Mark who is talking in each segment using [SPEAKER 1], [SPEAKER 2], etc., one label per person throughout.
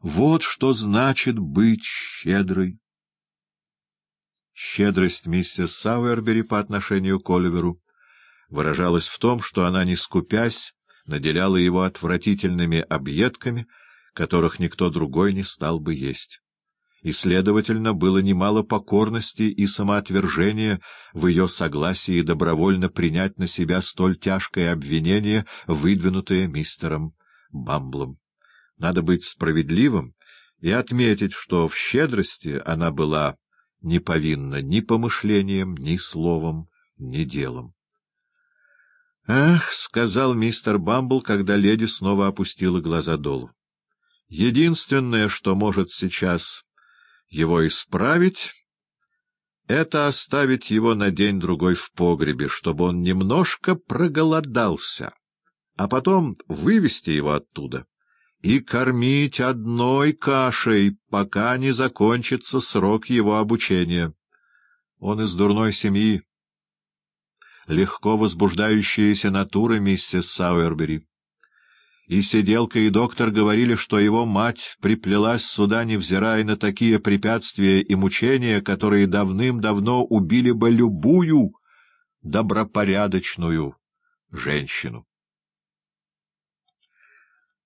[SPEAKER 1] Вот что значит быть щедрой. Щедрость миссис Сауэрбери по отношению к Оливеру выражалась в том, что она, не скупясь, наделяла его отвратительными объедками, которых никто другой не стал бы есть и, следовательно, было немало покорности и самоотвержения в ее согласии добровольно принять на себя столь тяжкое обвинение, выдвинутое мистером Бамблом. Надо быть справедливым и отметить, что в щедрости она была не повинна ни помышлением, ни словом, ни делом. — Ах, — сказал мистер Бамбл, когда леди снова опустила глаза долу. — Единственное, что может сейчас его исправить — это оставить его на день-другой в погребе, чтобы он немножко проголодался, а потом вывести его оттуда и кормить одной кашей, пока не закончится срок его обучения. Он из дурной семьи, легко возбуждающаяся натура миссис Сауэрбери. И сиделка, и доктор говорили, что его мать приплелась сюда, невзирая на такие препятствия и мучения, которые давным-давно убили бы любую добропорядочную женщину.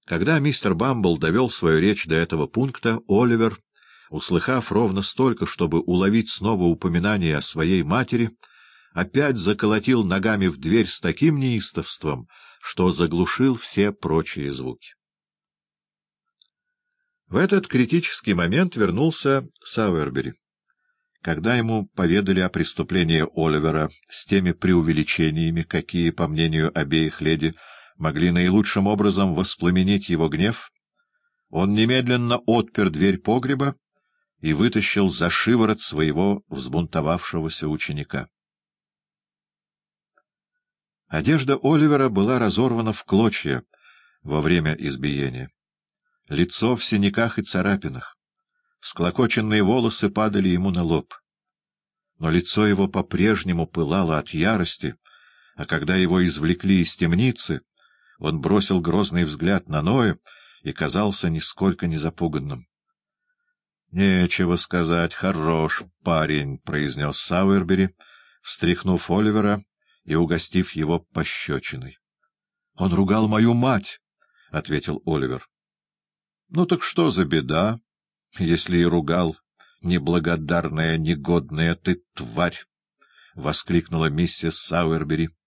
[SPEAKER 1] Когда мистер Бамбл довел свою речь до этого пункта, Оливер, услыхав ровно столько, чтобы уловить снова упоминание о своей матери, опять заколотил ногами в дверь с таким неистовством — что заглушил все прочие звуки. В этот критический момент вернулся Сауэрбери. Когда ему поведали о преступлении Оливера с теми преувеличениями, какие, по мнению обеих леди, могли наилучшим образом воспламенить его гнев, он немедленно отпер дверь погреба и вытащил за шиворот своего взбунтовавшегося ученика. Одежда Оливера была разорвана в клочья во время избиения. Лицо в синяках и царапинах. Склокоченные волосы падали ему на лоб. Но лицо его по-прежнему пылало от ярости, а когда его извлекли из темницы, он бросил грозный взгляд на Ноя и казался нисколько не запуганным. — Нечего сказать, хорош парень, — произнес Сауэрбери, встряхнув Оливера и угостив его пощечиной. — Он ругал мою мать, — ответил Оливер. — Ну так что за беда, если и ругал, неблагодарная, негодная ты тварь! — воскликнула миссис Сауэрбери. —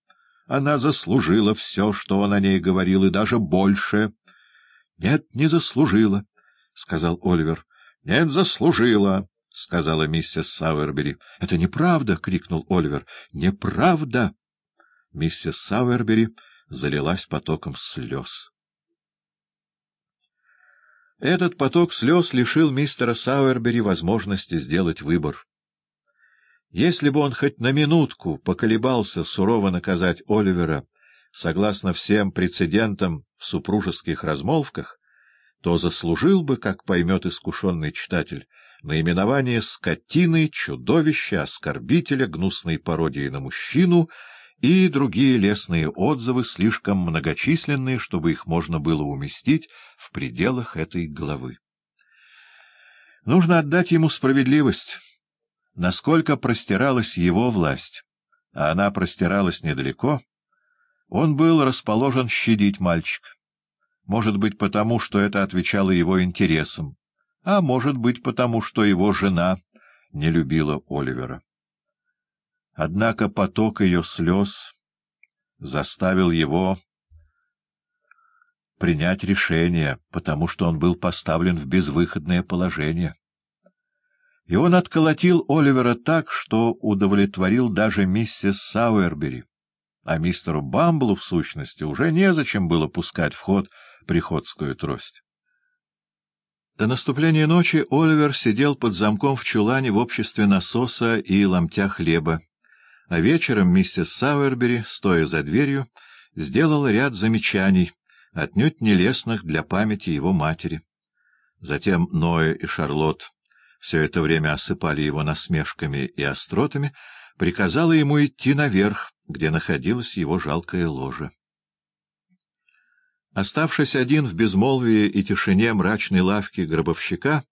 [SPEAKER 1] Она заслужила все, что он о ней говорил, и даже больше. — Нет, не заслужила, — сказал Оливер. — Нет, заслужила, — сказала миссис Сауэрбери. — Это неправда! — крикнул Оливер. — Неправда! Миссис Сауэрбери залилась потоком слез. Этот поток слез лишил мистера Сауэрбери возможности сделать выбор. Если бы он хоть на минутку поколебался сурово наказать Оливера, согласно всем прецедентам в супружеских размолвках, то заслужил бы, как поймет искушенный читатель, наименование скотины, чудовища, оскорбителя, гнусной пародии на мужчину — и другие лестные отзывы, слишком многочисленные, чтобы их можно было уместить в пределах этой главы. Нужно отдать ему справедливость. Насколько простиралась его власть, а она простиралась недалеко, он был расположен щадить мальчика. Может быть, потому, что это отвечало его интересам, а может быть, потому, что его жена не любила Оливера. Однако поток ее слез заставил его принять решение, потому что он был поставлен в безвыходное положение. И он отколотил Оливера так, что удовлетворил даже миссис Сауэрбери, а мистеру Бамблу, в сущности, уже незачем было пускать в ход приходскую трость. До наступления ночи Оливер сидел под замком в чулане в обществе насоса и ломтя хлеба, а вечером миссис Сауэрбери, стоя за дверью, сделала ряд замечаний, отнюдь нелестных для памяти его матери. Затем Ноя и Шарлотт все это время осыпали его насмешками и остротами, приказала ему идти наверх, где находилась его жалкая ложа. Оставшись один в безмолвии и тишине мрачной лавки гробовщика,